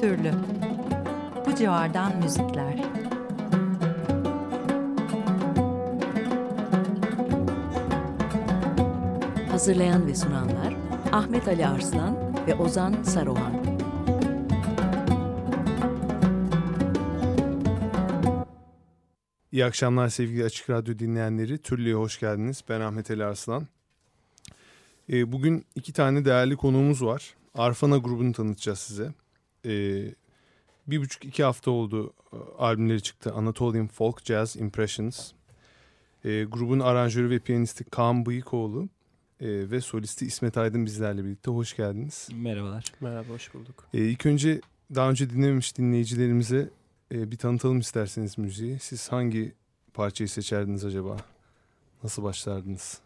türlü. Bu civardan müzikler. Hazırlayan ve sunanlar Ahmet Ali Arslan ve Ozan Saruhan. İyi akşamlar sevgili Açık Radyo dinleyenleri. Türlü'ye hoş geldiniz. Ben Ahmet Ali Arslan. Ee, bugün iki tane değerli konuğumuz var. Arfana grubunu tanıtacağız size. Ee, bir buçuk iki hafta oldu e, albümleri çıktı. Anatolian Folk Jazz Impressions. Ee, grubun aranjörü ve piyanisti Kaan Bıyıkoğlu e, ve solisti İsmet Aydın bizlerle birlikte. Hoş geldiniz. Merhabalar. Merhaba, hoş bulduk. Ee, ilk önce daha önce dinlememiş dinleyicilerimize e, bir tanıtalım isterseniz müziği. Siz hangi parçayı seçerdiniz acaba? Nasıl başlardınız?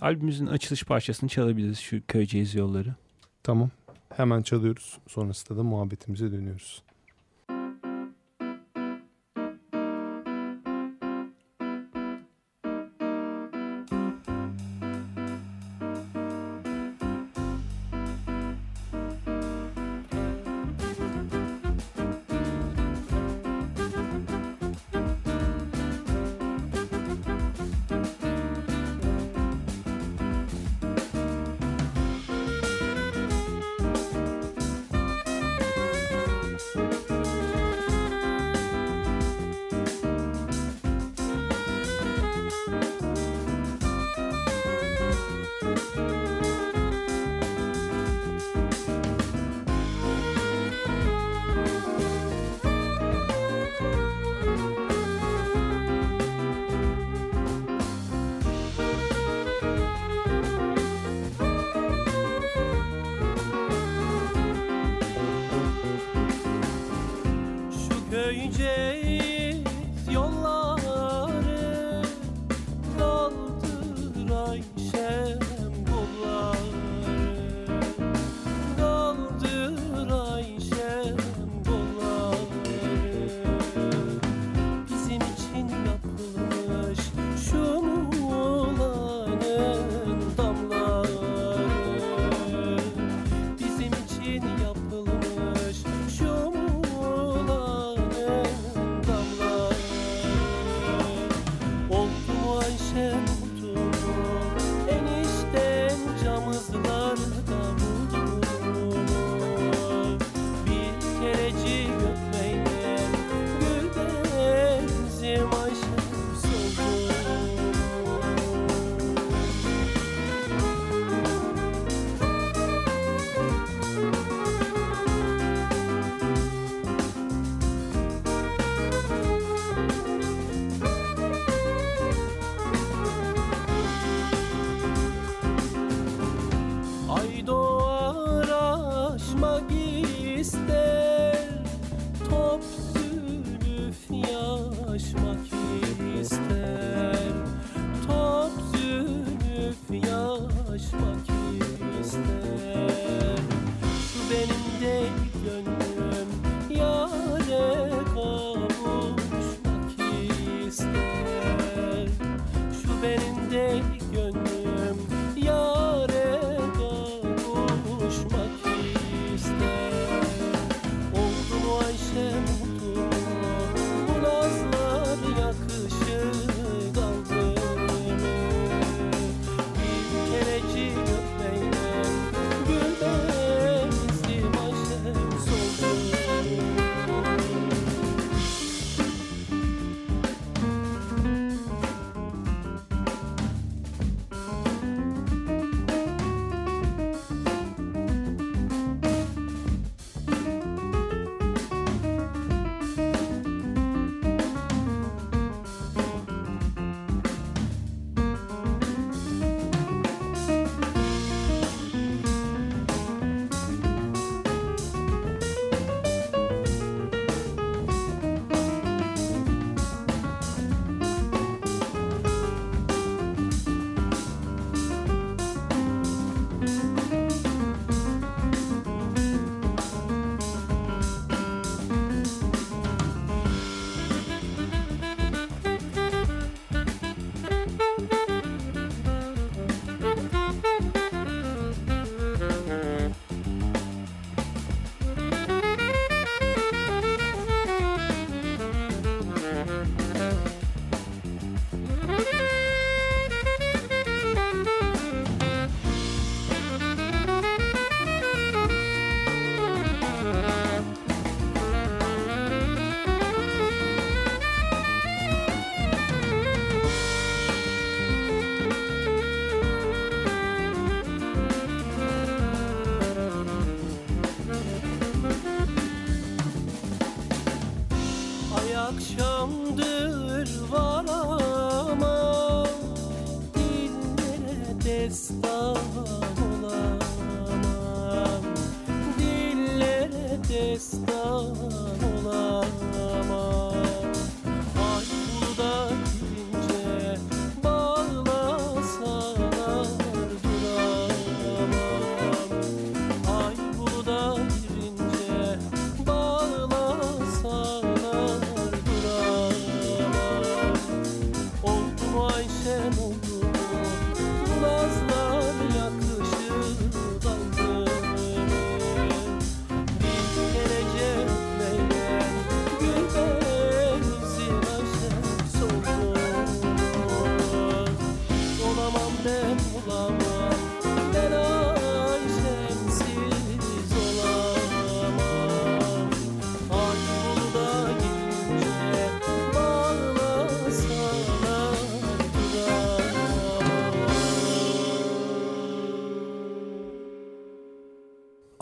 Albümümüzün açılış parçasını çalabiliriz şu Köyceğiz yolları. Tamam. Hemen çalıyoruz. Sonrasında da muhabbetimize dönüyoruz.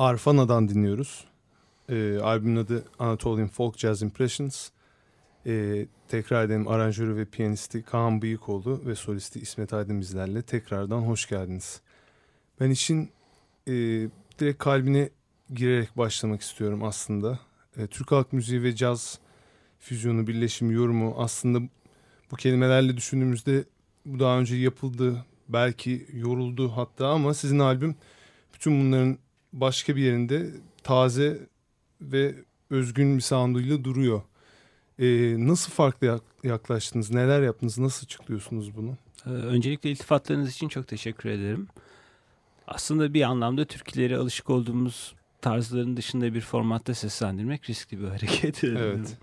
Arfana'dan dinliyoruz. Ee, albümün adı Anatolian Folk Jazz Impressions. Ee, tekrar edelim aranjörü ve piyanisti Kaan Bıyıkoğlu ve solisti İsmet Aydın bizlerle tekrardan hoş geldiniz. Ben işin e, direkt kalbine girerek başlamak istiyorum aslında. E, Türk halk müziği ve caz füzyonu, birleşimi, yorumu aslında bu kelimelerle düşündüğümüzde bu daha önce yapıldı, belki yoruldu hatta ama sizin albüm bütün bunların başka bir yerinde taze ve özgün bir sounduyla duruyor. Ee, nasıl farklı yak- yaklaştınız? Neler yaptınız? Nasıl açıklıyorsunuz bunu? Ee, Öncelikle iltifatlarınız için çok teşekkür ederim. Aslında bir anlamda türkülere alışık olduğumuz tarzların dışında bir formatta seslendirmek riskli bir hareket. Evet.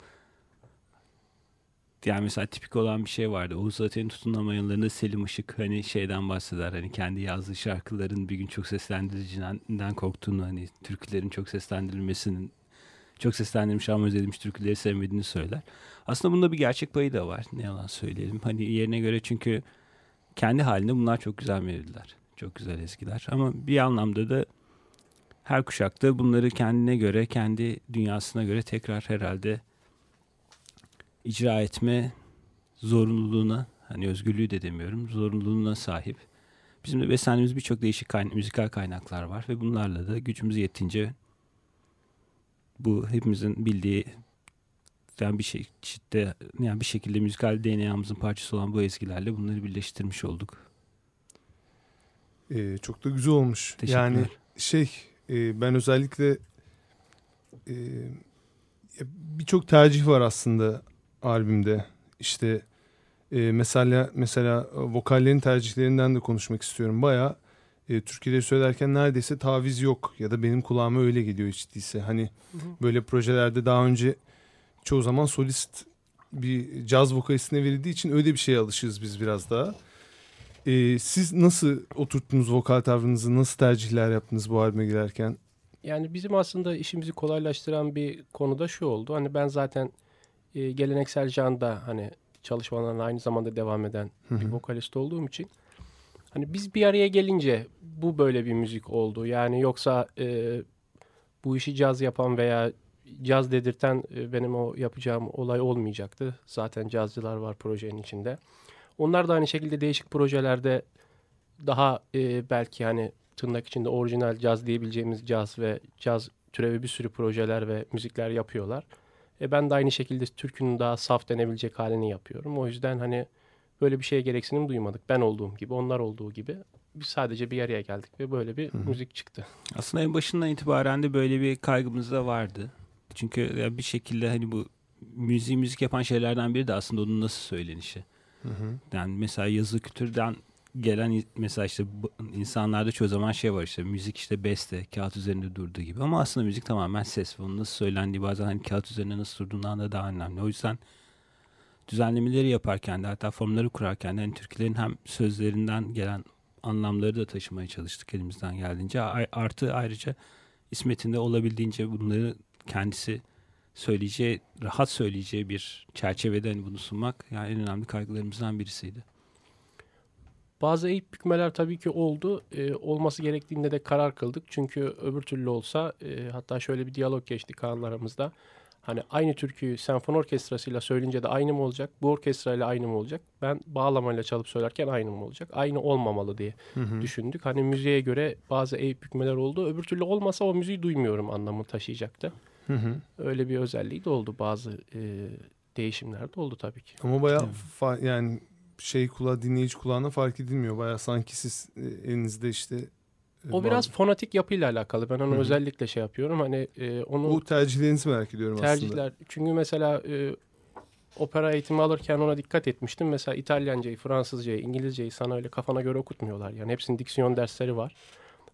Yani mesela tipik olan bir şey vardı. Oğuz Atay'ın tutunamayanlarında Selim Işık hani şeyden bahseder. Hani kendi yazdığı şarkıların bir gün çok seslendiriciden korktuğunu hani türkülerin çok seslendirilmesinin çok seslendirilmiş ama özledilmiş türküleri sevmediğini söyler. Aslında bunda bir gerçek payı da var. Ne yalan söyleyelim. Hani yerine göre çünkü kendi halinde bunlar çok güzel melodiler. Çok güzel ezgiler. Ama bir anlamda da her kuşakta bunları kendine göre, kendi dünyasına göre tekrar herhalde icra etme zorunluluğuna, hani özgürlüğü de demiyorum, zorunluluğuna sahip. Bizim de beslendiğimiz birçok değişik kayna- müzikal kaynaklar var ve bunlarla da gücümüz yettiğince bu hepimizin bildiği yani bir çeşitte yani bir şekilde müzikal DNA'mızın parçası olan bu ezgilerle bunları birleştirmiş olduk. Ee, çok da güzel olmuş. Yani şey e, ben özellikle e, birçok tercih var aslında albümde. İşte e, mesela mesela vokallerin tercihlerinden de konuşmak istiyorum. Baya e, Türkiye'de söylerken neredeyse taviz yok ya da benim kulağıma öyle geliyor hiç değilse. Hani böyle projelerde daha önce çoğu zaman solist bir caz vokalistine verildiği için öyle bir şeye alışığız biz biraz daha. Ee, siz nasıl oturttunuz vokal tavrınızı, nasıl tercihler yaptınız bu albüme girerken? Yani bizim aslında işimizi kolaylaştıran bir konuda şu oldu. Hani ben zaten e, geleneksel janda hani çalışmalarına aynı zamanda devam eden bir vokalist olduğum için hani biz bir araya gelince bu böyle bir müzik oldu. Yani yoksa e, bu işi caz yapan veya caz dedirten e, benim o yapacağım olay olmayacaktı. Zaten cazcılar var projenin içinde. Onlar da aynı şekilde değişik projelerde daha e, belki hani tırnak içinde orijinal caz diyebileceğimiz caz ve caz türevi bir sürü projeler ve müzikler yapıyorlar. E ben de aynı şekilde türkünün daha saf denebilecek halini yapıyorum. O yüzden hani böyle bir şeye gereksinim duymadık. Ben olduğum gibi, onlar olduğu gibi. Biz sadece bir araya geldik ve böyle bir müzik çıktı. Aslında en başından itibaren de böyle bir kaygımız da vardı. Çünkü ya bir şekilde hani bu müziği müzik yapan şeylerden biri de aslında onun nasıl söylenişi. Yani mesela yazı kültürden gelen mesela işte insanlarda çoğu zaman şey var işte müzik işte beste kağıt üzerinde durduğu gibi ama aslında müzik tamamen ses ve onun nasıl söylendiği bazen hani kağıt üzerinde nasıl durduğundan da daha önemli. O yüzden düzenlemeleri yaparken de hatta formları kurarken de hani türkülerin hem sözlerinden gelen anlamları da taşımaya çalıştık elimizden geldiğince. Artı ayrıca İsmet'in de olabildiğince bunları kendisi söyleyeceği, rahat söyleyeceği bir çerçevede hani bunu sunmak yani en önemli kaygılarımızdan birisiydi. Bazı eğip bükmeler tabii ki oldu. E, olması gerektiğinde de karar kıldık. Çünkü öbür türlü olsa e, hatta şöyle bir diyalog geçti Kaan'la aramızda. Hani aynı türküyü senfoni orkestrasıyla söyleyince de aynı mı olacak? Bu orkestrayla aynı mı olacak? Ben bağlamayla çalıp söylerken aynı mı olacak? Aynı olmamalı diye Hı hı. düşündük. Hani müziğe göre bazı eğip bükmeler oldu. Öbür türlü olmasa o müziği duymuyorum anlamı taşıyacaktı. Hı hı. Öyle bir özelliği de oldu. Bazı e, değişimler de oldu tabii ki. Ama bayağı yani şey kulağı dinleyici kulağına fark edilmiyor. Bayağı sanki siz e, elinizde işte e, O biraz bazı- fonatik yapıyla alakalı. Ben onu Hı hı. özellikle şey yapıyorum. Hani e, onu o tercihlerinizi merak ediyorum aslında. tercihler. Çünkü mesela e, opera eğitimi alırken ona dikkat etmiştim. Mesela İtalyancayı, Fransızcayı, İngilizceyi sana öyle kafana göre okutmuyorlar. Yani hepsinin diksiyon dersleri var.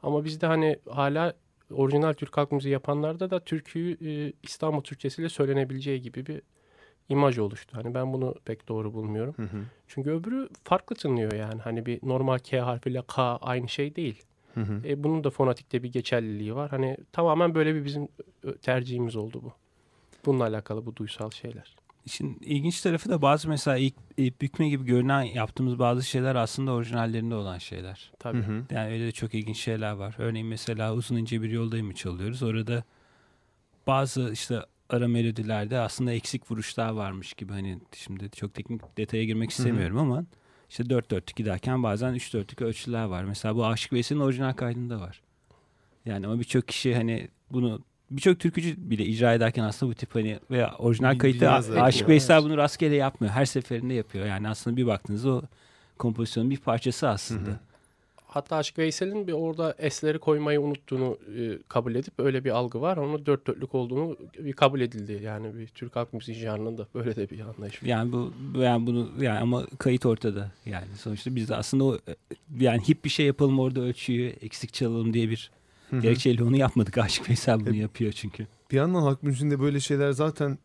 Ama bizde hani hala orijinal Türk halk müziği yapanlarda da türküyü e, İstanbul Türkçesiyle söylenebileceği gibi bir imaj oluştu. Hani ben bunu pek doğru bulmuyorum. Hı hı. Çünkü öbürü farklı tınlıyor yani. Hani bir normal K harfiyle K aynı şey değil. Hı hı. E, bunun da fonatikte bir geçerliliği var. Hani tamamen böyle bir bizim ö, tercihimiz oldu bu. Bununla alakalı bu duysal şeyler. İşin ilginç tarafı da bazı mesela ilk, ilk bükme gibi görünen yaptığımız bazı şeyler aslında orijinallerinde olan şeyler. Tabii. Hı hı. Yani öyle de çok ilginç şeyler var. Örneğin mesela uzun ince bir yoldayım çalıyoruz. Orada bazı işte ara melodilerde aslında eksik vuruşlar varmış gibi. Hani şimdi çok teknik detaya girmek istemiyorum ama işte 4 4 giderken bazen 3 4 ölçüler var. Mesela bu Aşık Veysel'in orijinal kaydında var. Yani ama birçok kişi hani bunu birçok türkücü bile icra ederken aslında bu tip hani veya orijinal kayıtta. Aşık. Veysel bunu rastgele yapmıyor. Her seferinde yapıyor. Yani aslında bir baktığınızda o kompozisyonun bir parçası aslında. Hı hı. Hatta Aşık Veysel'in bir orada esleri koymayı unuttuğunu e, kabul edip öyle bir algı var. Onun dört dörtlük olduğunu bir kabul edildi. Yani bir Türk halk müziği janrında böyle de bir anlayış var. Yani bu yani bunu yani ama kayıt ortada. Yani sonuçta biz de aslında o yani hip bir şey yapalım orada ölçüyü eksik çalalım diye bir Hı hı. gerekçeyle onu yapmadık. Aşık Veysel bunu Hep- yapıyor çünkü. Bir yandan halk müziğinde böyle şeyler zaten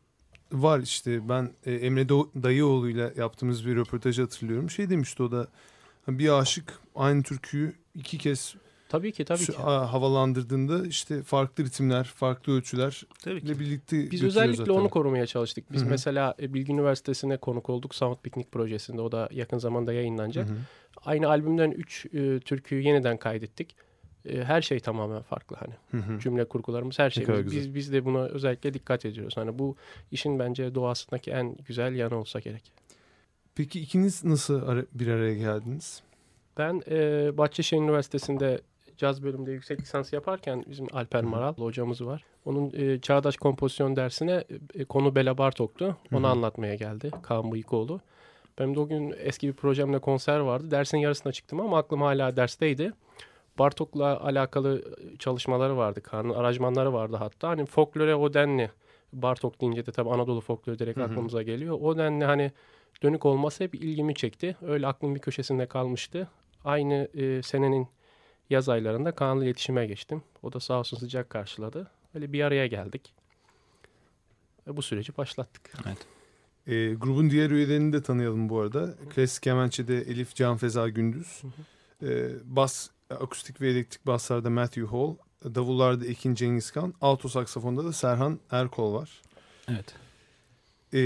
var işte. Ben e, Emre Dayıoğlu'yla yaptığımız bir röportajı hatırlıyorum. Şey demişti o da bir aşık aynı türküyü iki kez Tabii ki tabii ki. havalandırdığında işte farklı ritimler, farklı ölçüler ile birlikte Biz özellikle zaten. onu korumaya çalıştık. Biz Hı hı. mesela e, Bilgi Üniversitesi'ne konuk olduk. Sound Piknik projesinde. O da yakın zamanda yayınlanacak. Hı hı. Aynı albümden 3 türküyü yeniden kaydettik. E, her şey tamamen farklı hani. Hı hı. Cümle kurgularımız her şey. biz, biz de buna özellikle dikkat ediyoruz. Hani bu işin bence doğasındaki en güzel yanı olsa gerek. Peki ikiniz nasıl ara- bir araya geldiniz? Ben e, Bahçeşehir Üniversitesi'nde caz bölümünde yüksek lisans yaparken bizim Alper. Maral hocamız var. Onun e, çağdaş kompozisyon dersine e, konu Bela Bartok'tu. Onu Hı hı. anlatmaya geldi Kaan Bıyıkoğlu. Benim de o gün eski bir projemde konser vardı. Dersin yarısına çıktım ama aklım hala dersteydi. Bartok'la alakalı çalışmaları vardı. Kaan'ın aranjmanları vardı hatta. Hani folklore o denli. Bartok deyince de tabii Anadolu folkloru direkt Hı hı. aklımıza geliyor. O denli hani dönük olması hep ilgimi çekti. Öyle aklım bir köşesinde kalmıştı. Aynı e, senenin yaz aylarında Kaan'la iletişime geçtim. O da sağ olsun sıcak karşıladı. Öyle bir araya geldik. Ve bu süreci başlattık. E, grubun diğer üyelerini de tanıyalım bu arada. Klasik kemençede Elif Can Feza Gündüz. E, bas, akustik ve elektrik baslarda Matthew Hall. Davullarda Ekin Cengizkan. Alto saksafonda da Serhan Erkol var. Evet. E,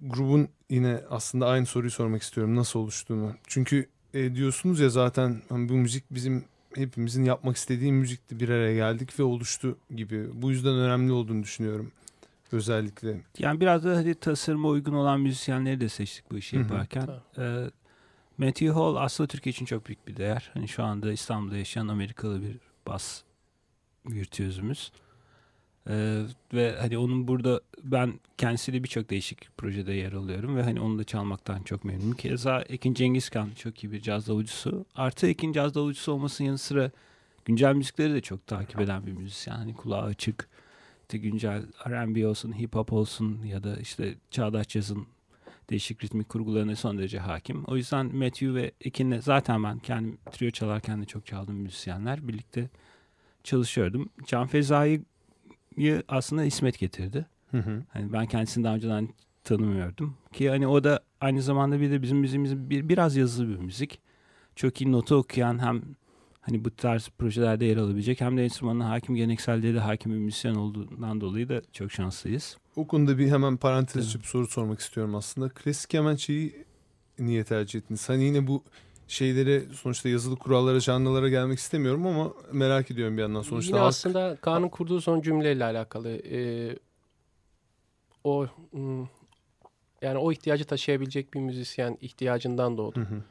grubun yine aslında aynı soruyu sormak istiyorum. Nasıl oluştuğunu. Çünkü e, diyorsunuz ya zaten hani bu müzik bizim hepimizin yapmak istediği müzikti. Bir araya geldik ve oluştu gibi. Bu yüzden önemli olduğunu düşünüyorum. Özellikle. Yani biraz da hadi tasarıma uygun olan müzisyenleri de seçtik bu işi Hı hı. yaparken. Ee, Matthew Hall aslında Türkiye için çok büyük bir değer. Hani şu anda İstanbul'da yaşayan Amerikalı bir bas virtüözümüz. Ee, ve hani onun burada ben kendisiyle birçok değişik projede yer alıyorum ve hani onu da çalmaktan çok memnunum. Keza Ekin Cengizkan çok iyi bir caz davulcusu. Artı Ekin caz davulcusu olmasının yanı sıra güncel müzikleri de çok takip eden bir müzisyen. Hani kulağı açık. İşte güncel R&B olsun, hip hop olsun ya da işte çağdaş cazın değişik ritmik kurgularına son derece hakim. O yüzden Matthew ve Ekin'le zaten ben kendim trio çalarken de çok çaldığım müzisyenler. Birlikte çalışıyordum. Can Feza'yı aslında İsmet getirdi. Hı hı. Hani ben kendisini daha önceden tanımıyordum. Ki hani o da aynı zamanda bir de bizim müziğimiz bir, biraz yazılı bir müzik. Çok iyi notu okuyan hem hani bu tarz projelerde yer alabilecek hem de enstrümanına hakim gelenekselliğe de hakim bir müzisyen olduğundan dolayı da çok şanslıyız. O konuda bir hemen parantez açıp soru sormak istiyorum aslında. Klasik kemençeyi niye tercih ettiniz? Hani yine bu şeylere sonuçta yazılı kurallara, canlılara gelmek istemiyorum ama merak ediyorum bir yandan. Sonuçta Yine halk- aslında Kaan'ın kurduğu son cümleyle alakalı. Ee, o hmm, yani o ihtiyacı taşıyabilecek bir müzisyen ihtiyacından doğdu. Hı hı.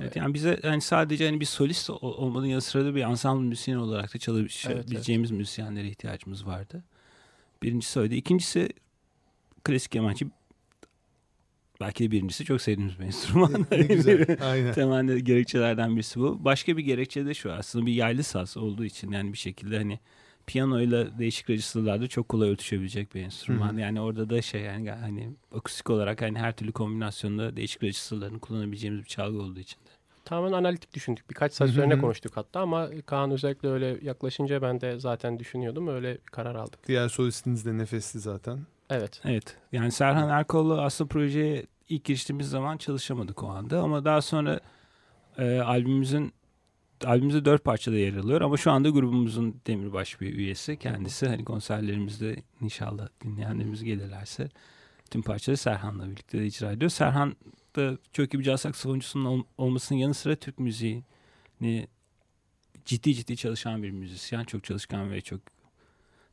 Evet, yani bize yani sadece hani bir solist ol- olmanın yanı sıra da bir ensemble müzisyen olarak da çalabileceğimiz müzisyenlere ihtiyacımız vardı. Birincisi oydu. İkincisi klasik kemançı. Belki de birincisi çok sevdiğimiz bir enstrüman. ne güzel. Aynen. Temel gerekçelerden birisi bu. Başka bir gerekçe de şu aslında bir yaylı saz olduğu için yani bir şekilde hani piyanoyla değişik registerlarda çok kolay örtüşebilecek bir enstrüman. Hı hı. Yani orada da şey yani hani akustik olarak hani her türlü kombinasyonda değişik registerlarını kullanabileceğimiz bir çalgı olduğu için de. Tamamen analitik düşündük. Birkaç saat üzerine konuştuk hatta ama Kaan özellikle öyle yaklaşınca ben de zaten düşünüyordum. Öyle bir karar aldık. Diğer solistiniz de nefesli zaten. Evet. Evet. Yani Serhan Erkol'la aslında projeye ilk giriştiğimiz zaman çalışamadık o anda ama daha sonra e, albümümüzün albümümüzde dört parçada yer alıyor ama şu anda grubumuzun demirbaş bir üyesi kendisi. Hani konserlerimizde inşallah dinleyenlerimiz gelirlerse tüm parçaları Serhan'la birlikte de icra ediyor. Serhan da çok iyi bir caz saksafoncusunun ol- olmasının yanı sıra Türk müziğini ciddi ciddi çalışan bir müzisyen. Çok çalışkan ve çok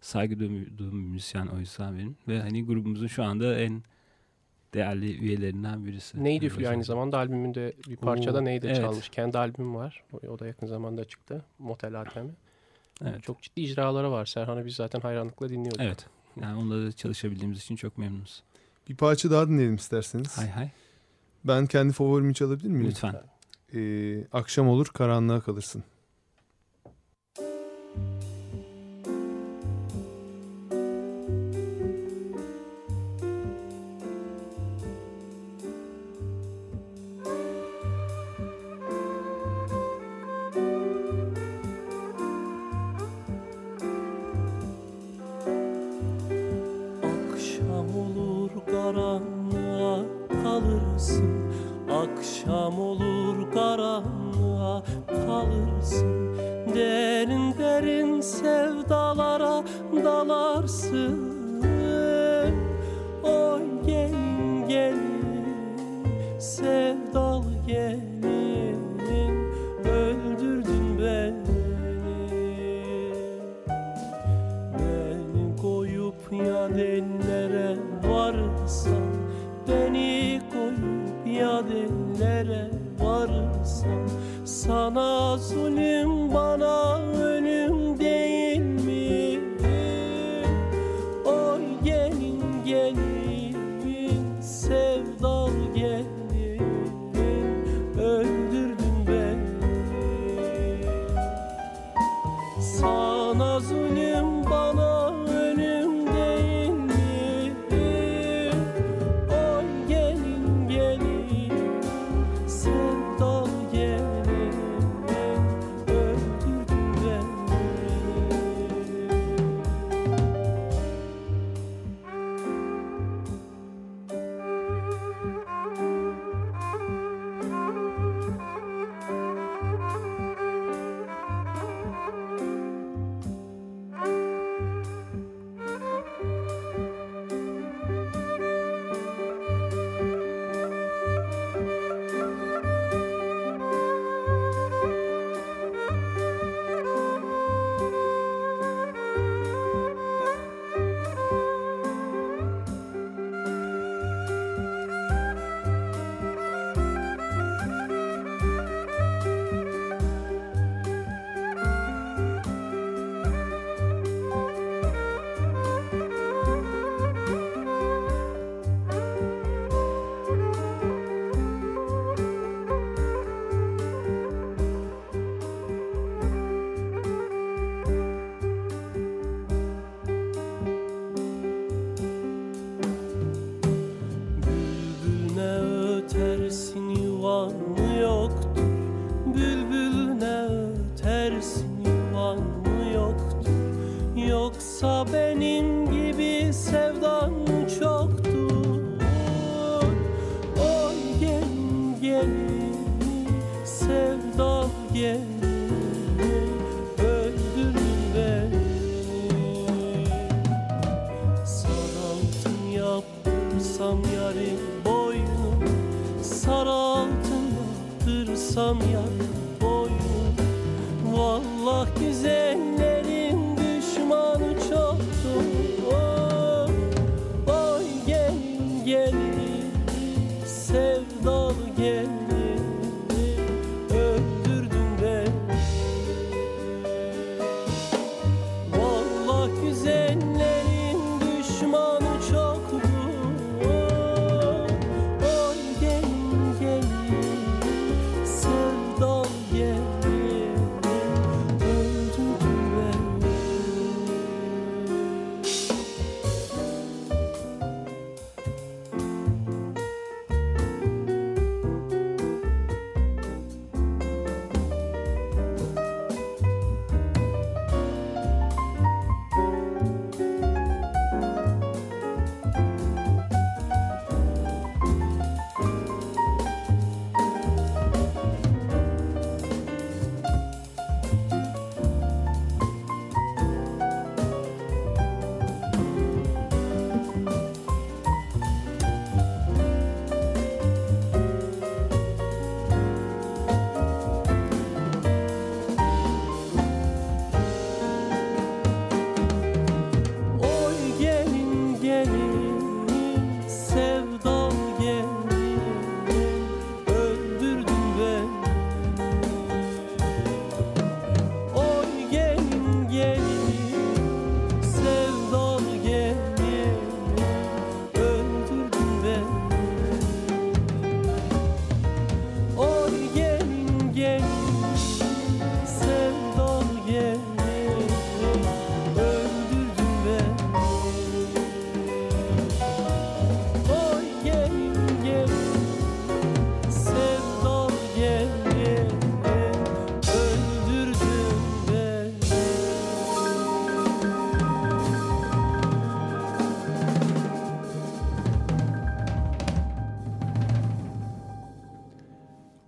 saygı duyduğum bir müzisyen o yüzden benim. Ve hani grubumuzun şu anda en değerli üyelerinden birisi. Neydi Hani Üflü aynı zamanda albümünde bir parçada Oo, Neydi evet. çalmış. Kendi albüm var. O, o da yakın zamanda çıktı. Motel Atemi. Evet. Çok ciddi icraları var. Serhan'ı biz zaten hayranlıkla dinliyorduk. Evet. Yani onunla da çalışabildiğimiz için çok memnunuz. Bir parça daha dinleyelim isterseniz. Hay hay. Ben kendi favorimi çalabilir miyim? Lütfen. Ee, akşam olur karanlığa kalırsın. Kalırsın. Akşam olur karanlığa kalırsın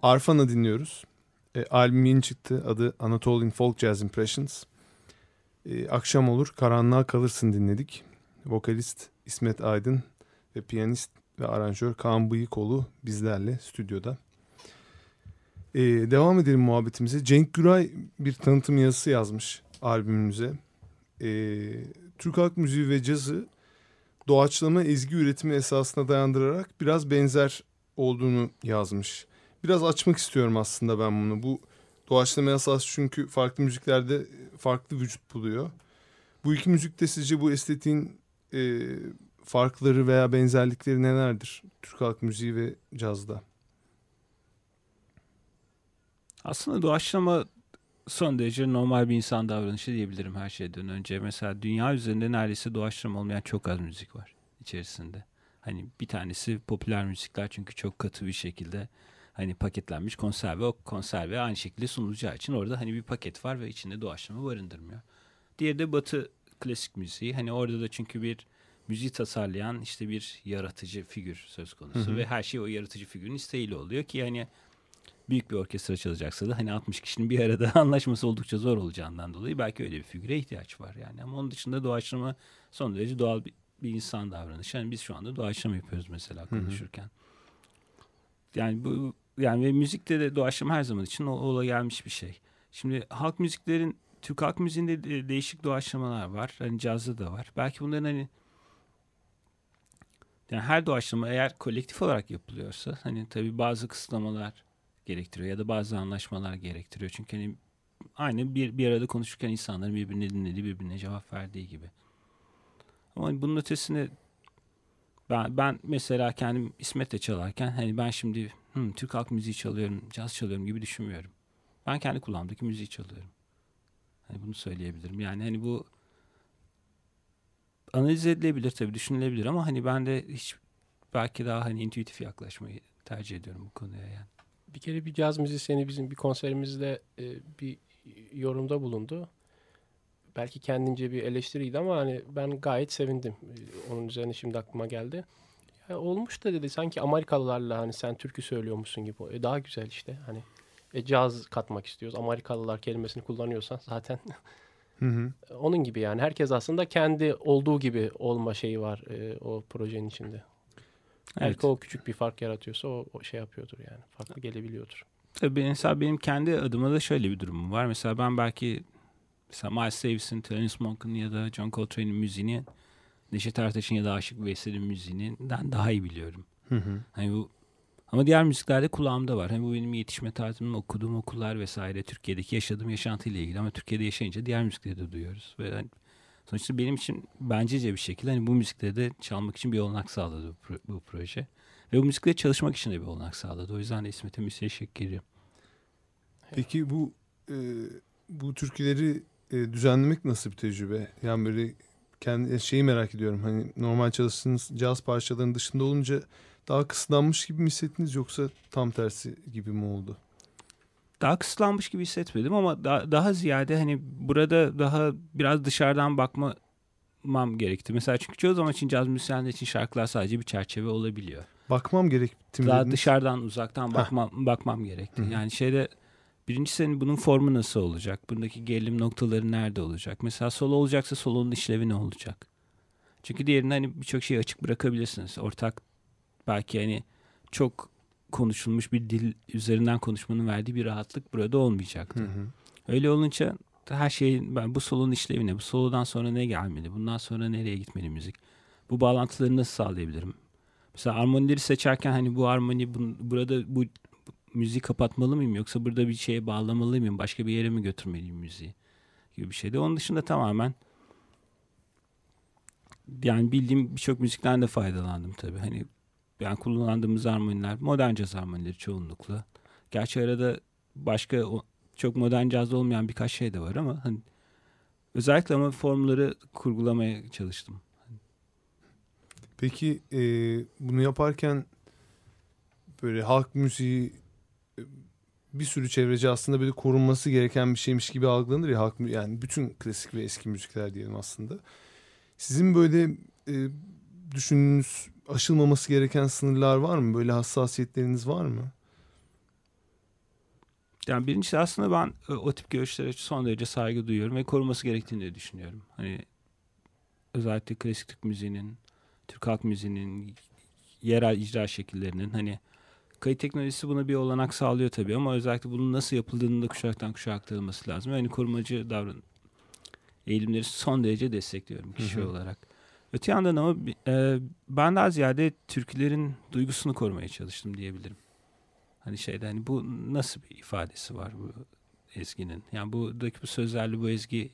Arfan'a dinliyoruz. E, albüm yeni çıktı. Adı Anatolian Folk Jazz Impressions. E, Akşam olur karanlığa kalırsın dinledik. Vokalist İsmet Aydın ve piyanist ve aranjör Kaan Bıyıkoğlu bizlerle stüdyoda. E, devam edelim muhabbetimize. Cenk Güray bir tanıtım yazısı yazmış albümümüze. E, Türk halk müziği ve cazı doğaçlama ezgi üretimi esasına dayandırarak biraz benzer olduğunu yazmış. Biraz açmak istiyorum aslında ben bunu. Bu doğaçlama esas çünkü farklı müziklerde farklı vücut buluyor. Bu iki müzikte sizce bu estetiğin e, farkları veya benzerlikleri nelerdir? Türk halk müziği ve cazda. Aslında doğaçlama son derece normal bir insan davranışı diyebilirim her şeyden önce. Mesela dünya üzerinde neredeyse doğaçlama olmayan çok az müzik var içerisinde. Hani bir tanesi popüler müzikler çünkü çok katı bir şekilde hani paketlenmiş konserve o konserve aynı şekilde sunulacağı için orada hani bir paket var ve içinde doğaçlama barındırmıyor. Diğeri de batı klasik müziği. Hani orada da çünkü bir müziği tasarlayan işte bir yaratıcı figür söz konusu Hı hı. ve her şey o yaratıcı figürün isteğiyle oluyor ki hani büyük bir orkestra çalacaksa da hani 60 kişinin bir arada anlaşması oldukça zor olacağından dolayı belki öyle bir figüre ihtiyaç var yani. Ama onun dışında doğaçlama son derece doğal bir, bir insan davranışı. Yani biz şu anda doğaçlama yapıyoruz mesela Hı hı. konuşurken. Yani bu yani ve müzikte de doğaçlama her zaman için ola gelmiş bir şey. Şimdi halk müziklerin Türk halk müziğinde de değişik doğaçlamalar var. Hani cazda da var. Belki bunların hani yani her doğaçlama eğer kolektif olarak yapılıyorsa hani tabii bazı kısıtlamalar gerektiriyor ya da bazı anlaşmalar gerektiriyor. Çünkü hani aynı bir, bir arada konuşurken insanların birbirini dinlediği, birbirine cevap verdiği gibi. Ama bunun ötesine ben, ben mesela kendim İsmet'le çalarken hani ben şimdi "Hmm, Türk halk müziği çalıyorum, caz çalıyorum gibi düşünmüyorum. Ben kendi kulağımdaki müziği çalıyorum. Hani bunu söyleyebilirim. Yani hani bu analiz edilebilir tabii düşünülebilir ama hani ben de hiç belki daha hani intuitif yaklaşmayı tercih ediyorum bu konuya yani. Bir kere bir caz müzisyeni bizim bir konserimizde e, bir yorumda bulundu. Belki kendince bir eleştiriydi ama hani ben gayet sevindim. E, Onun üzerine şimdi aklıma geldi. Ya olmuş da dedi sanki Amerikalılarla hani sen türkü söylüyormuşsun gibi. E daha güzel işte hani e, caz katmak istiyoruz. Amerikalılar kelimesini kullanıyorsan zaten Hı hı. onun gibi yani. Herkes aslında kendi olduğu gibi olma şeyi var e, o projenin içinde. Evet. Belki o küçük bir fark yaratıyorsa o, o şey yapıyordur yani. Farklı gelebiliyordur. Tabii mesela benim kendi adıma da şöyle bir durumum var. Mesela ben belki mesela Miles Davis'in, Thelonious Monk'un ya da John Coltrane'in müziğini Neşet Ertaş'ın ya da Aşık Veysel'in müziğinden daha iyi biliyorum. Hı hı. Hani bu ama diğer müziklerde kulağımda var. Hani bu benim yetişme tarzımın okuduğum okullar vesaire Türkiye'deki yaşadığım yaşantıyla ilgili ama Türkiye'de yaşayınca diğer müzikleri de duyuyoruz. Ve hani sonuçta benim için bencece bir şekilde hani bu müzikleri de çalmak için bir olanak sağladı bu, bu proje. Ve bu müzikleri çalışmak için de bir olanak sağladı. O yüzden de İsmet'e müthiş geliyor. Peki bu e, bu türküleri e, düzenlemek nasıl bir tecrübe? Yani böyle kendi şeyi merak ediyorum. Hani normal çalıştığınız caz parçalarının dışında olunca daha kısıtlanmış gibi mi hissettiniz yoksa tam tersi gibi mi oldu? daha kısıtlanmış gibi hissetmedim ama da- daha ziyade hani burada daha biraz dışarıdan bakmam gerekti. Mesela çünkü çoğu zaman için caz müzisyenler için şarkılar sadece bir çerçeve olabiliyor. Bakmam gerekti mi daha dediniz? dışarıdan uzaktan bakmam bakmam gerekti. Hı hı. Yani şeyde birincisi senin bunun formu nasıl olacak? Buradaki gerilim noktaları nerede olacak? Mesela solo olacaksa solonun işlevi ne olacak? Çünkü diğerinde hani birçok şeyi açık bırakabilirsiniz. Ortak belki hani çok konuşulmuş bir dil üzerinden konuşmanın verdiği bir rahatlık burada olmayacaktı. Hı hı. Öyle olunca her şeyin ben bu solonun işlevi ne? Bu solodan sonra ne gelmeli? Bundan sonra nereye gitmeli müzik? Bu bağlantıları nasıl sağlayabilirim? Mesela armonileri seçerken hani bu armoni bun- burada bu müziği kapatmalı mıyım yoksa burada bir şeye bağlamalı mıyım? Başka bir yere mi götürmeliyim müziği? Gibi bir şeydi. Onun dışında tamamen yani bildiğim birçok müzikten de faydalandım tabii. Hani yani kullandığımız armoniler modern caz armonileri çoğunlukla. Gerçi arada başka çok modern cazda olmayan birkaç şey de var ama hani özellikle ama formları kurgulamaya çalıştım. Peki e, bunu yaparken böyle halk müziği bir sürü çevreci aslında böyle korunması gereken bir şeymiş gibi algılanır ya halk yani bütün klasik ve eski müzikler diyelim aslında. Sizin böyle e, düşündüğünüz aşılmaması gereken sınırlar var mı? Böyle hassasiyetleriniz var mı? Yani birincisi aslında ben e, o tip görüşlere son derece saygı duyuyorum ve korunması gerektiğini de düşünüyorum. Hani özellikle klasik Türk müziğinin, Türk halk müziğinin, yerel icra şekillerinin hani kayıt teknolojisi buna bir olanak sağlıyor tabii ama özellikle bunun nasıl yapıldığının da kuşaktan kuşağa aktarılması lazım. Yani korumacı davran eğilimleri son derece destekliyorum kişi Hı hı. olarak. Öte yandan ama e, ben daha ziyade türkülerin duygusunu korumaya çalıştım diyebilirim. Hani şeyde hani bu nasıl bir ifadesi var bu ezginin? Yani buradaki bu sözlerle bu ezgi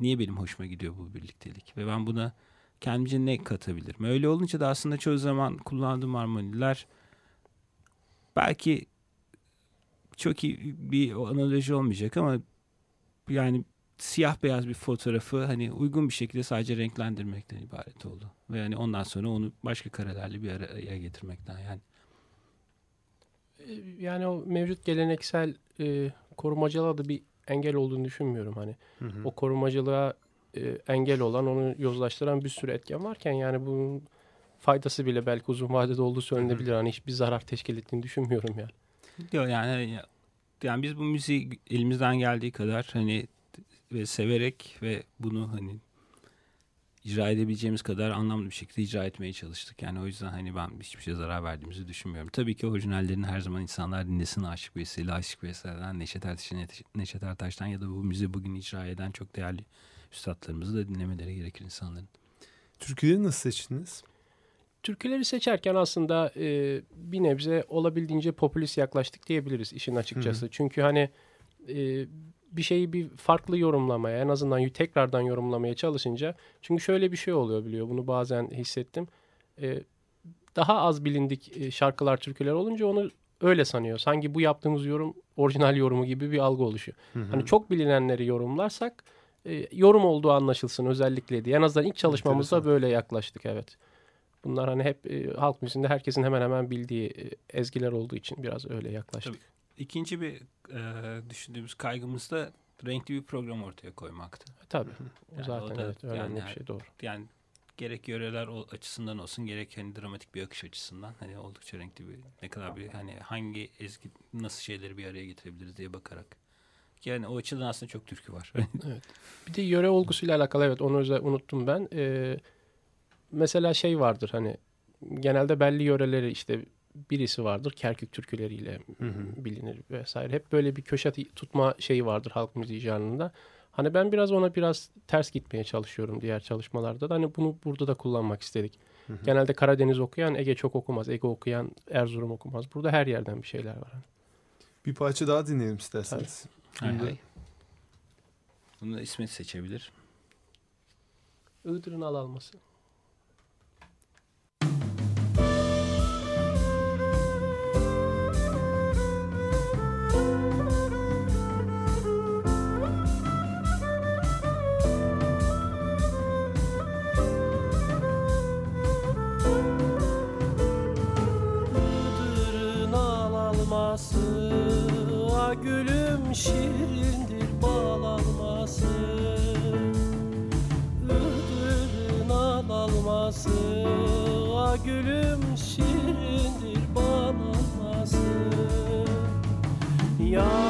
niye benim hoşuma gidiyor bu birliktelik? Ve ben buna kendimce ne katabilirim? Öyle olunca da aslında çoğu zaman kullandığım harmoniler belki çok iyi bir analoji olmayacak ama yani siyah beyaz bir fotoğrafı hani uygun bir şekilde sadece renklendirmekten ibaret oldu. Ve yani ondan sonra onu başka karelerle bir araya getirmekten yani. Yani o mevcut geleneksel e, korumacılığa da bir engel olduğunu düşünmüyorum. Hani o korumacılığa e, engel olan, onu yozlaştıran bir sürü etken varken yani bunun faydası bile belki uzun vadede olduğu söylenebilir. Hani hiçbir zarar teşkil ettiğini düşünmüyorum yani. Yok yani yani biz bu müziği elimizden geldiği kadar hani ve severek ve bunu hani icra edebileceğimiz kadar anlamlı bir şekilde icra etmeye çalıştık. Yani o yüzden hani ben hiçbir şeye zarar verdiğimizi düşünmüyorum. Tabii ki orijinallerini her zaman insanlar dinlesin. Aşık Veysel, Aşık Veysel'den, Neşet Ertaş'tan, Neşet Ertaş'tan ya da bu müziği bugün icra eden çok değerli üstadlarımızı da dinlemeleri gerekir insanların. Türküleri nasıl seçtiniz? Türküleri seçerken aslında e, bir nebze olabildiğince popülist yaklaştık diyebiliriz işin açıkçası. Çünkü hani e, bir şeyi bir farklı yorumlamaya en azından tekrardan yorumlamaya çalışınca çünkü şöyle bir şey oluyor biliyor bunu bazen hissettim. E, daha az bilindik e, şarkılar türküler olunca onu öyle sanıyor. Sanki bu yaptığımız yorum orijinal yorumu gibi bir algı oluşuyor. Hani çok bilinenleri yorumlarsak e, yorum olduğu anlaşılsın özellikle diye. En azından ilk çalışmamızda Enteresan. böyle yaklaştık evet. Bunlar hani hep e, halk müziğinde herkesin hemen hemen bildiği e, ezgiler olduğu için biraz öyle yaklaştık. Tabii. İkinci bir e, düşündüğümüz kaygımız da renkli bir program ortaya koymaktı. Tabii. O Yani zaten da evet önemli yani- bir şey doğru. yani gerek yöreler açısından olsun gerek hani dramatik bir akış açısından hani oldukça renkli bir ne kadar bir hani hangi ezgi nasıl şeyleri bir araya getirebiliriz diye bakarak. Yani o açıdan aslında çok türkü var. Bir de yöre olgusuyla alakalı evet onu özel unuttum ben. Ee, mesela şey vardır hani genelde belli yöreleri işte birisi vardır. Kerkük türküleriyle Hı hı. bilinir vesaire. Hep böyle bir köşe tutma şeyi vardır halk müziği janrında. Hani ben biraz ona biraz ters gitmeye çalışıyorum diğer çalışmalarda da. Hani bunu burada da kullanmak istedik. Hı hı. Genelde Karadeniz okuyan Ege çok okumaz. Ege okuyan Erzurum okumaz. Burada her yerden bir şeyler var. Bir parça daha dinleyelim isterseniz. Hay Bunu da- hay. Bunu da İsmet seçebilir. Iğdır'ın al alması. Şirindir bal alması Iğdır'ın al alması A gülüm şirindir bal alması Yarın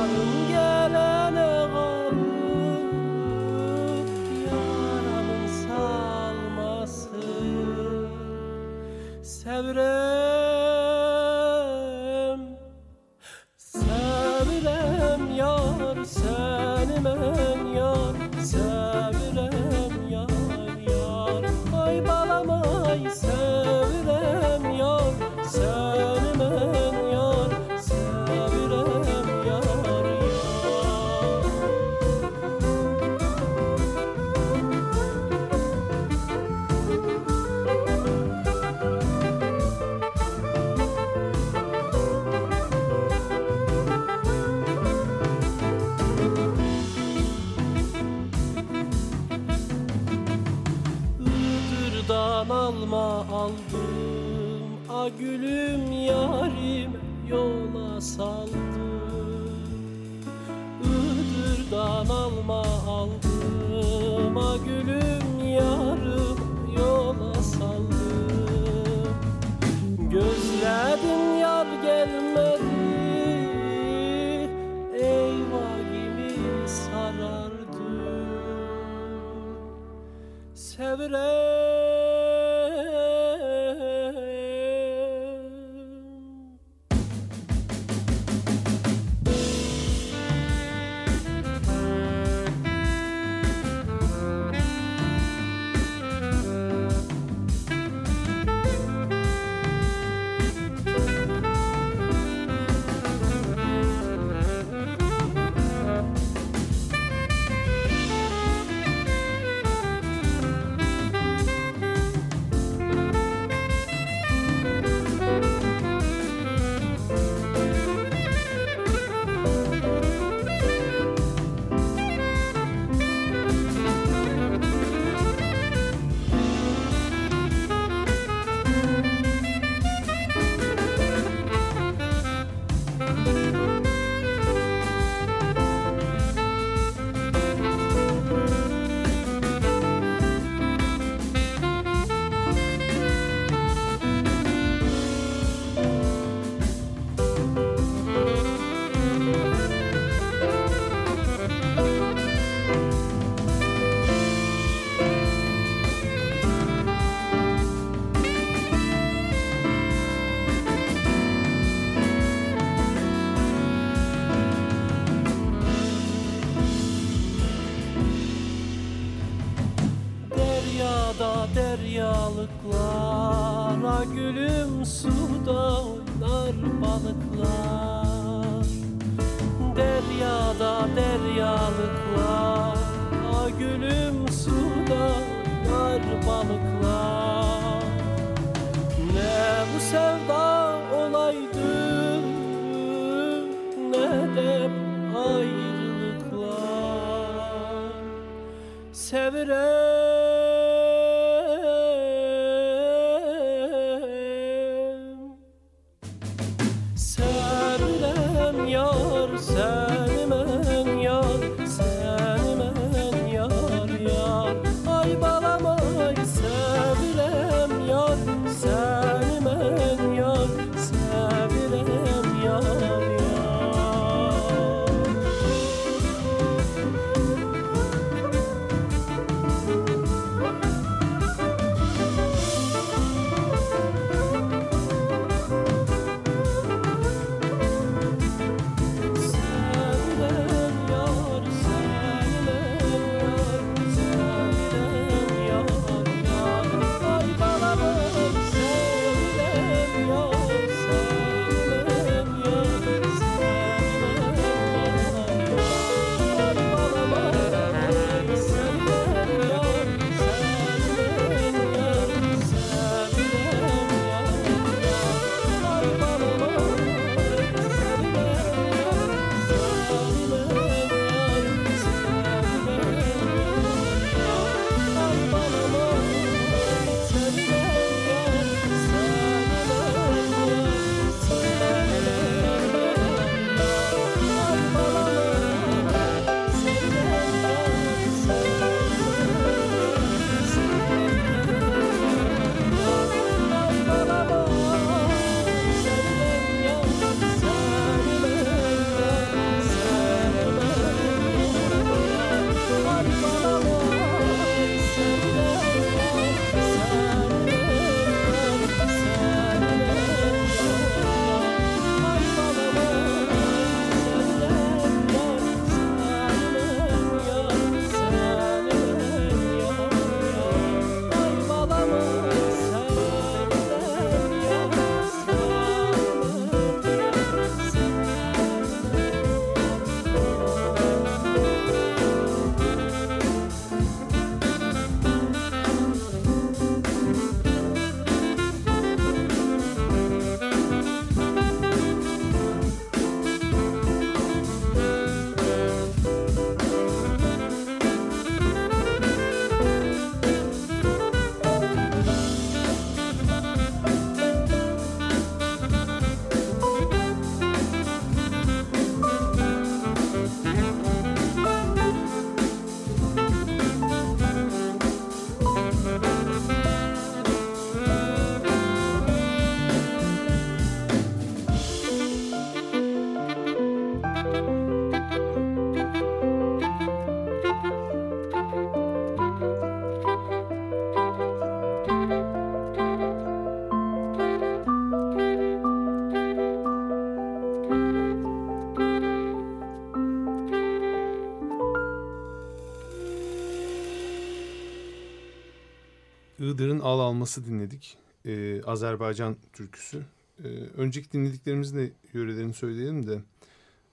Iğdır'ın Al Alması dinledik. Ee, Azerbaycan türküsü. Ee, önceki dinlediklerimizin de yörelerini söyleyelim de.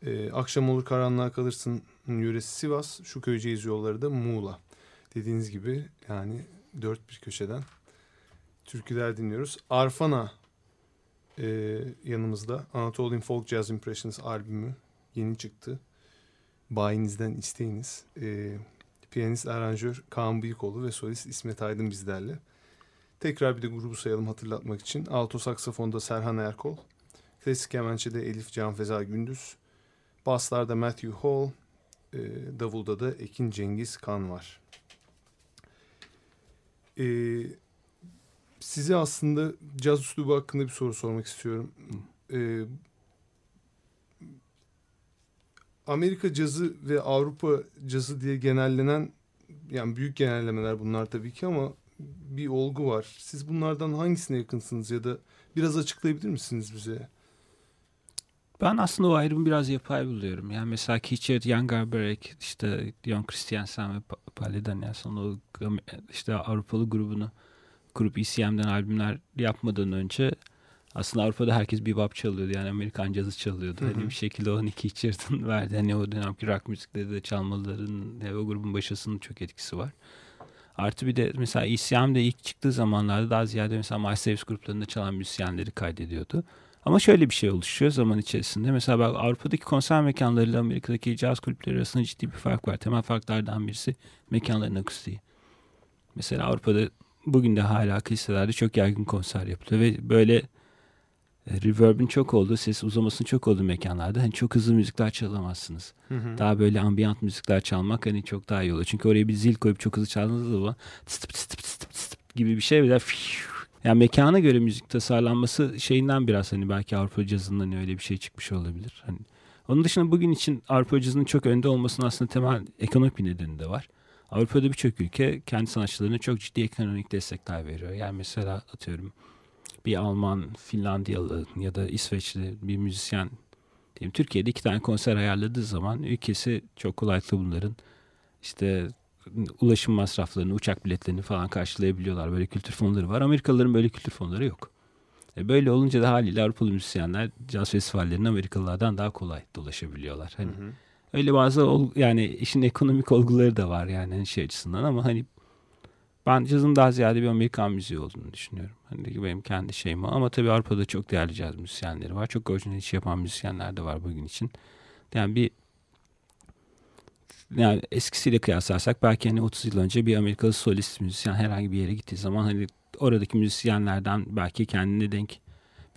Ee, Akşam olur karanlığa kalırsın yöresi Sivas. Şu köyceğiz yolları da Muğla. Dediğiniz gibi yani dört bir köşeden türküler dinliyoruz. Arfana e, yanımızda. Anatolian Folk Jazz Impressions albümü yeni çıktı. Bayinizden isteyiniz. E, piyanist, aranjör Kaan Büyükoğlu ve solist İsmet Aydın bizlerle. Tekrar bir de grubu sayalım hatırlatmak için. Alto saksafonda Serhan Erkol. Klasik kemençede Elif Can Feza Gündüz. Baslarda Matthew Hall. E, davulda da Ekin Cengiz Kan var. E, size aslında caz üslubu hakkında bir soru sormak istiyorum. E, Amerika cazı ve Avrupa cazı diye genellenen yani büyük genellemeler bunlar tabii ki ama bir olgu var. Siz bunlardan hangisine yakınsınız ya da biraz açıklayabilir misiniz bize? Ben aslında o ayrımı biraz yapay buluyorum. Yani mesela Keith Jan Garbarek, işte Jon Christiansen ve Palle Danielson o işte Avrupalı grubunu kurup ECM'den albümler yapmadan önce aslında Avrupa'da herkes bebop çalıyordu. Yani Amerikan cazı çalıyordu. Hı hı. Hani bir şekilde o Nicky Richard'ın verdi. Hani o dönemki rock müzikleri de çalmaların ve o grubun başarısının çok etkisi var. Artı bir de mesela ECM'de ilk çıktığı zamanlarda daha ziyade mesela Miles Davis gruplarında çalan müzisyenleri kaydediyordu. Ama şöyle bir şey oluşuyor zaman içerisinde. Mesela bak Avrupa'daki konser mekanlarıyla Amerika'daki caz kulüpleri arasında ciddi bir fark var. Temel farklardan birisi mekanların akustiği. Mesela Avrupa'da bugün de hala kiliselerde çok yaygın konser yapılıyor ve böyle e, reverb'in çok olduğu, ses uzamasının çok olduğu mekanlarda hani çok hızlı müzikler çalamazsınız. Hı hı. Daha böyle ambiyant müzikler çalmak hani çok daha iyi olur. Çünkü oraya bir zil koyup çok hızlı çaldığınız zaman tıp tıp tıp tıp tıp gibi bir şey bile yani mekana göre müzik tasarlanması şeyinden biraz hani belki Avrupa cazından öyle bir şey çıkmış olabilir. Hani onun dışında bugün için Avrupa cazının çok önde olmasının aslında temel ekonomik bir nedeni de var. Avrupa'da birçok ülke kendi sanatçılarına çok ciddi ekonomik destekler veriyor. Yani mesela atıyorum bir Alman, Finlandiyalı ya da İsveçli bir müzisyen diyeyim Türkiye'de iki tane konser ayarladığı zaman ülkesi çok kolaylıkla bunların işte ulaşım masraflarını, uçak biletlerini falan karşılayabiliyorlar. Böyle kültür fonları var. Amerikalıların böyle kültür fonları yok. E böyle olunca da haliyle Avrupalı müzisyenler caz festivallerine Amerikalılardan daha kolay dolaşabiliyorlar. Hani hı hı. öyle bazı ol, yani işin ekonomik olguları da var yani şey açısından ama hani ben cazın daha ziyade bir Amerikan müziği olduğunu düşünüyorum. Hani benim kendi şeyim o. Ama tabii Avrupa'da çok değerli caz müzisyenleri var. Çok orijinal iş yapan müzisyenler de var bugün için. Yani bir yani eskisiyle kıyaslarsak belki hani 30 yıl önce bir Amerikalı solist müzisyen herhangi bir yere gittiği zaman hani oradaki müzisyenlerden belki kendine denk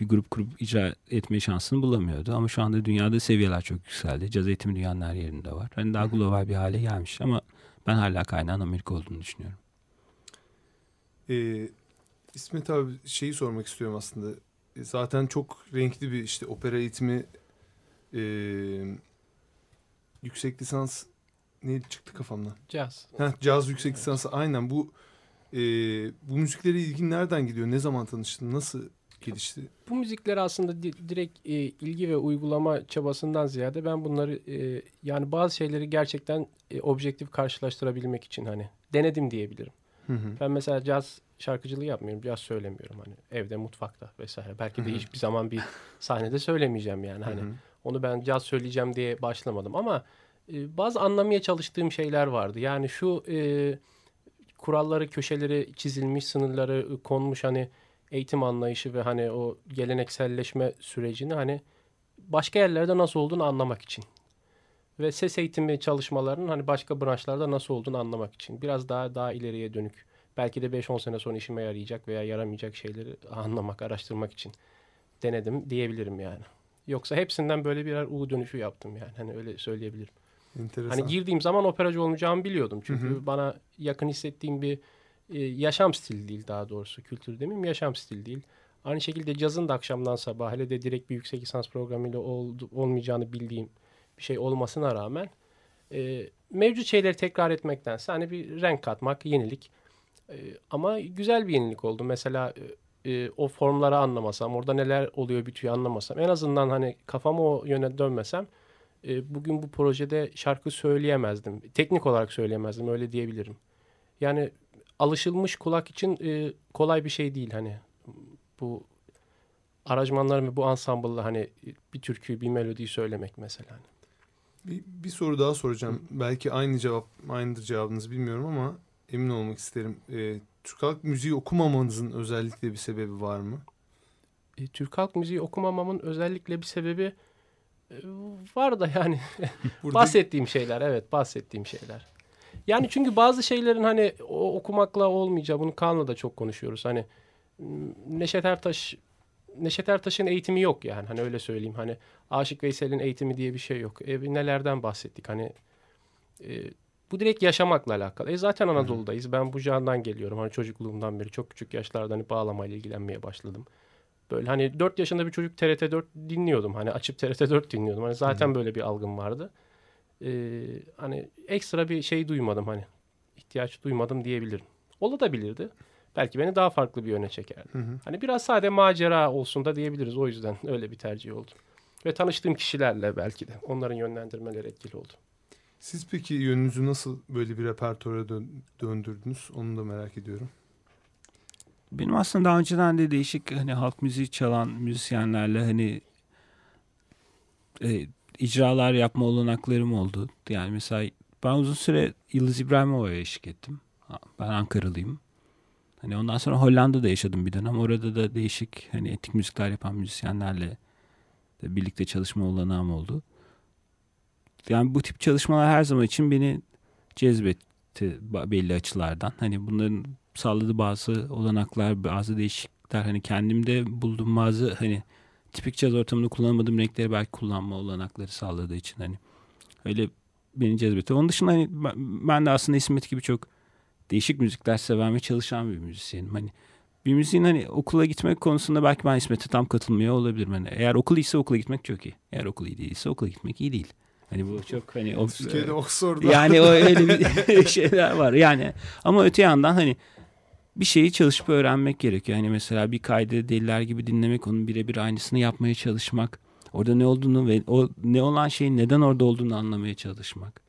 bir grup kurup icra etme şansını bulamıyordu. Ama şu anda dünyada seviyeler çok yükseldi. Caz eğitimi dünyanın her yerinde var. Hani daha global bir hale gelmiş ama ben hala kaynağın Amerika olduğunu düşünüyorum. Ee, İsmet abi şeyi sormak istiyorum aslında. E, zaten çok renkli bir işte opera eğitimi e, yüksek lisans ne çıktı kafamdan? Caz. Heh, caz yüksek evet. lisansı aynen bu e, bu müziklere ilgin nereden gidiyor? Ne zaman tanıştın? Nasıl gelişti? Bu müzikler aslında di direkt e, ilgi ve uygulama çabasından ziyade ben bunları e, yani bazı şeyleri gerçekten e, objektif karşılaştırabilmek için hani denedim diyebilirim. Hı hı. Ben mesela caz şarkıcılığı yapmıyorum. Caz söylemiyorum hani evde, mutfakta vesaire. Belki de hiçbir zaman bir sahnede söylemeyeceğim yani hani. Onu ben caz söyleyeceğim diye başlamadım ama e, bazı anlamaya çalıştığım şeyler vardı. Yani şu e, kuralları, köşeleri çizilmiş, sınırları konmuş hani eğitim anlayışı ve hani o gelenekselleşme sürecini hani başka yerlerde nasıl olduğunu anlamak için. Ve ses eğitimi çalışmalarının hani başka branşlarda nasıl olduğunu anlamak için. Biraz daha daha ileriye dönük belki de 5-10 sene sonra işime yarayacak veya yaramayacak şeyleri anlamak, araştırmak için denedim diyebilirim yani. Yoksa hepsinden böyle birer U dönüşü yaptım yani. Hani öyle söyleyebilirim. Enteresan. Hani girdiğim zaman operacı olmayacağımı biliyordum. Çünkü hı hı. bana yakın hissettiğim bir e, yaşam stili değil daha doğrusu. Kültür demeyeyim yaşam stili değil. Aynı şekilde cazın da akşamdan sabah hele de direkt bir yüksek lisans programıyla ol, olmayacağını bildiğim bir şey olmasına rağmen e, mevcut şeyleri tekrar etmektense hani bir renk katmak, yenilik e, ama güzel bir yenilik oldu. Mesela e, o formları anlamasam, orada neler oluyor bitiyor anlamasam. En azından hani kafamı o yöne dönmesem e, bugün bu projede şarkı söyleyemezdim. Teknik olarak söyleyemezdim öyle diyebilirim. Yani alışılmış kulak için e, kolay bir şey değil hani bu aranjmanlar ve bu ansamblla hani bir türküyü bir melodiyi söylemek mesela. Hani. Bir, bir soru daha soracağım. Belki aynı cevap, aynıdır cevabınız bilmiyorum ama emin olmak isterim. Ee, Türk halk müziği okumamanızın özellikle bir sebebi var mı? E, Türk halk müziği okumamamın özellikle bir sebebi e, var da yani Burada bahsettiğim şeyler evet bahsettiğim şeyler. Yani çünkü bazı şeylerin hani o, okumakla olmayacağı bunu Kaan'la da çok konuşuyoruz. Hani Neşet Ertaş Neşet Ertaş'ın eğitimi yok yani hani öyle söyleyeyim. Hani Aşık Veysel'in eğitimi diye bir şey yok. E, nelerden bahsettik hani e, bu direkt yaşamakla alakalı. E zaten Anadolu'dayız. Ben bu candan geliyorum. Hani çocukluğumdan beri çok küçük yaşlarda hani bağlamayla ilgilenmeye başladım. Böyle hani 4 yaşında bir çocuk TRT 4 dinliyordum. Hani açıp TRT 4 dinliyordum. Hani zaten böyle bir algım vardı. Ee, hani ekstra bir şey duymadım hani. ihtiyaç duymadım diyebilirim. Olabilirdi. Belki beni daha farklı bir yöne çekerdi. Hı hı. Hani biraz sade macera olsun da diyebiliriz. O yüzden öyle bir tercih oldu. Ve tanıştığım kişilerle belki de. Onların yönlendirmeleri etkili oldu. Siz peki yönünüzü nasıl böyle bir repertuara dön- döndürdünüz? Onu da merak ediyorum. Benim aslında daha önceden de değişik hani halk müziği çalan müzisyenlerle hani e, icralar yapma olanaklarım oldu. Yani mesela ben uzun süre Yıldız İbrahimova'ya eşlik ettim. Ben Ankaralıyım. Hani ondan sonra Hollanda'da yaşadım bir dönem. Orada da değişik hani etnik müzikler yapan müzisyenlerle de birlikte çalışma olanağım oldu. Yani bu tip çalışmalar her zaman için beni cezbetti belli açılardan. Hani bunların sağladığı bazı olanaklar, bazı değişiklikler hani kendimde bulduğum bazı hani tipik caz ortamında kullanamadığım renkleri belki kullanma olanakları sağladığı için hani öyle beni cezbetti. Onun dışında hani ben de aslında İsmet gibi çok değişik müzikler seven ve çalışan bir müzisyenim. Hani bir müziğin hani okula gitmek konusunda belki ben İsmet'e tam katılmıyor olabilirim. Hani eğer okul iyiyse okula gitmek çok iyi. Eğer okul iyi değilse okula gitmek iyi değil. Hani bu çok hani o, Türkiye'de Oxford'da yani o öyle bir şeyler var. Yani ama öte yandan hani bir şeyi çalışıp öğrenmek gerekiyor. Yani mesela bir kaydı deliler gibi dinlemek, onun birebir aynısını yapmaya çalışmak. Orada ne olduğunu ve o ne olan şeyin neden orada olduğunu anlamaya çalışmak.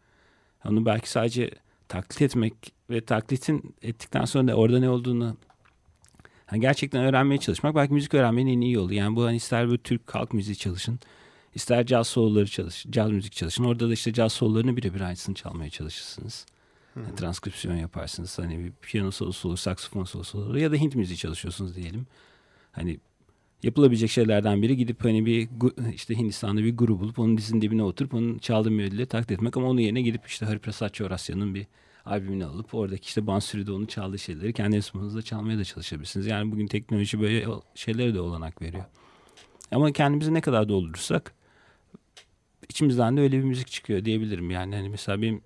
Onu belki sadece taklit etmek ve taklitin ettikten sonra da orada ne olduğunu hani gerçekten öğrenmeye çalışmak belki müzik öğrenmenin en iyi yolu. Yani bu hani ister böyle Türk halk müziği çalışın, ister caz soloları çalış, caz müzik çalışın. Orada da işte caz sololarını birebir aynısını çalmaya çalışırsınız. Yani transkripsiyon yaparsınız. Hani bir piyano solosu olur, saksafon solosu olur ya da Hint müziği çalışıyorsunuz diyelim. Hani yapılabilecek şeylerden biri gidip hani bir işte Hindistan'da bir grup bulup onun dizinin dibine oturup onun çaldığı melodileri taklit etmek ama onun yerine gidip işte Hariprasad Chaurasya'nın bir albümünü alıp oradaki işte Bansuri'de onun çaldığı şeyleri kendi enstrümanınızla çalmaya da çalışabilirsiniz. Yani bugün teknoloji böyle şeylere de olanak veriyor. Ama kendimizi ne kadar doldurursak içimizden de öyle bir müzik çıkıyor diyebilirim. Yani hani mesela benim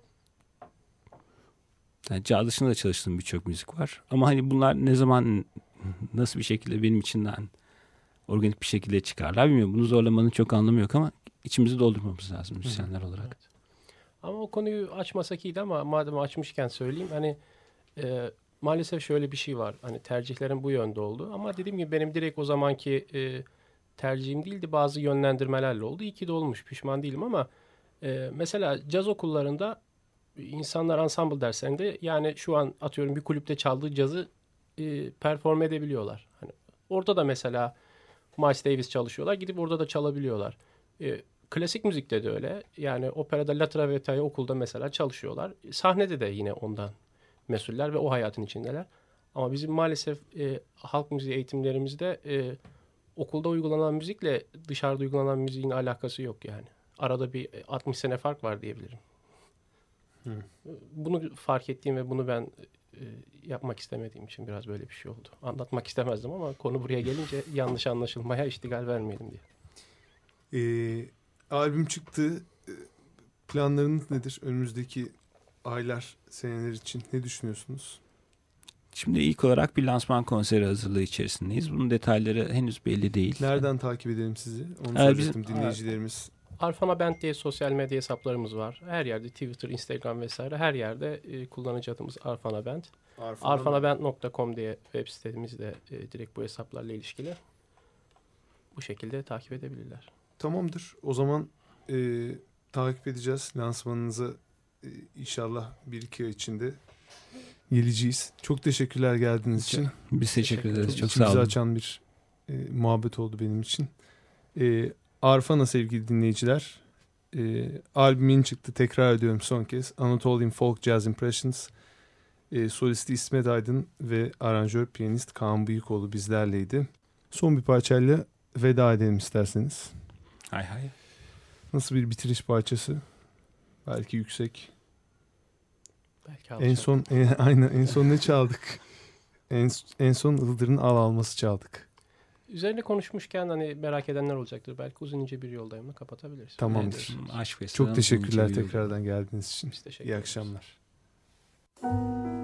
yani caz dışında da çalıştığım birçok müzik var. Ama hani bunlar ne zaman nasıl bir şekilde benim içinden organik bir şekilde çıkarlar bilmiyorum. Bunu zorlamanın çok anlamı yok ama içimizi doldurmamız lazım müzisyenler olarak. Ama o konuyu açmasak iyiydi ama madem açmışken söyleyeyim. Hani e, maalesef şöyle bir şey var. Hani tercihlerin bu yönde oldu. Ama dediğim gibi benim direkt o zamanki e, tercihim değildi. Bazı yönlendirmelerle oldu. İyi ki de olmuş. Pişman değilim ama e, mesela caz okullarında insanlar ensemble derslerinde yani şu an atıyorum bir kulüpte çaldığı cazı e, perform edebiliyorlar. Hani orada da mesela Miles Davis çalışıyorlar. Gidip orada da çalabiliyorlar. E, klasik müzikte de öyle. Yani operada La Traviata'yı okulda mesela çalışıyorlar. Sahnede de yine ondan mesuller ve o hayatın içindeler. Ama bizim maalesef e, halk müziği eğitimlerimizde e, okulda uygulanan müzikle dışarıda uygulanan müziğin alakası yok yani. Arada bir e, 60 sene fark var diyebilirim. Bunu fark ettiğim ve bunu ben e, yapmak istemediğim için biraz böyle bir şey oldu. Anlatmak istemezdim ama konu buraya gelince yanlış anlaşılmaya iştigal vermeyelim diye. Ee, albüm çıktı. Ee, Planlarınız nedir? Önümüzdeki aylar, seneler için ne düşünüyorsunuz? Şimdi ilk olarak bir lansman konseri hazırlığı içerisindeyiz. Bunun detayları henüz belli değil. Nereden takip edelim sizi? Onu Ee, soracaktım bizim- dinleyicilerimiz. Arfana Band diye sosyal medya hesaplarımız var. Her yerde Twitter, Instagram vesaire her yerde e, kullanıcı adımız Arfana Band. Arfanaband.com diye web sitemiz de e, direkt bu hesaplarla ilişkili. Bu şekilde takip edebilirler. Tamamdır. O zaman e, takip edeceğiz lansmanınızı e, inşallah bir iki ay içinde geleceğiz. Çok teşekkürler geldiğiniz için. Biz teşekkür ederiz. Çok, Çok sağ içimizi olun. açan bir e, muhabbet oldu benim için. E, Arfana sevgili dinleyiciler. E, albüm yeni çıktı. Tekrar ediyorum son kez. Anatolian Folk Jazz Impressions. E, solisti İsmet Aydın ve aranjör piyanist Kaan Büyükoğlu bizlerleydi. Son bir parçayla veda edelim isterseniz. Hay hay. Nasıl bir bitiriş parçası? Belki yüksek. Belki En alacağım. son en, aynen en son ne çaldık? En, en son Ildır'ın al alması çaldık. Üzerine konuşmuşken hani merak edenler olacaktır. Belki uzun ince bir yoldayım da kapatabiliriz. Tamamdır. Aşk. Çok teşekkürler tekrardan geldiğiniz için. Biz teşekkür İyi ederiz. akşamlar. Uzun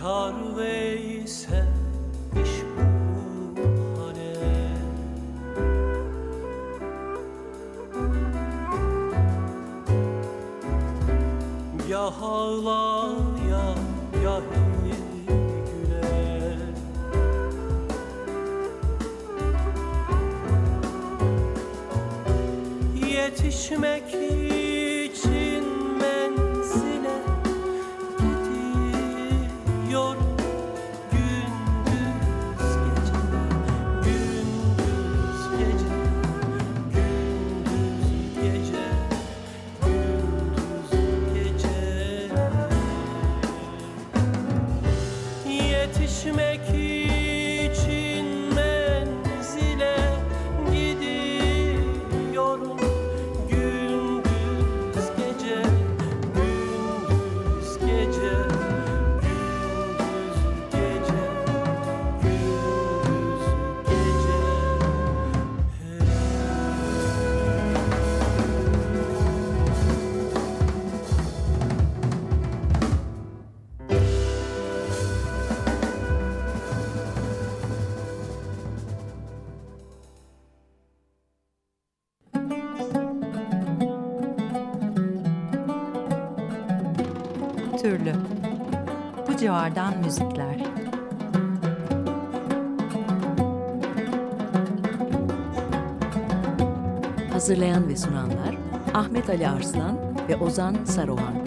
çağır Bardan Müzikler Hazırlayan ve sunanlar Ahmet Ali Arslan ve Ozan Saruhan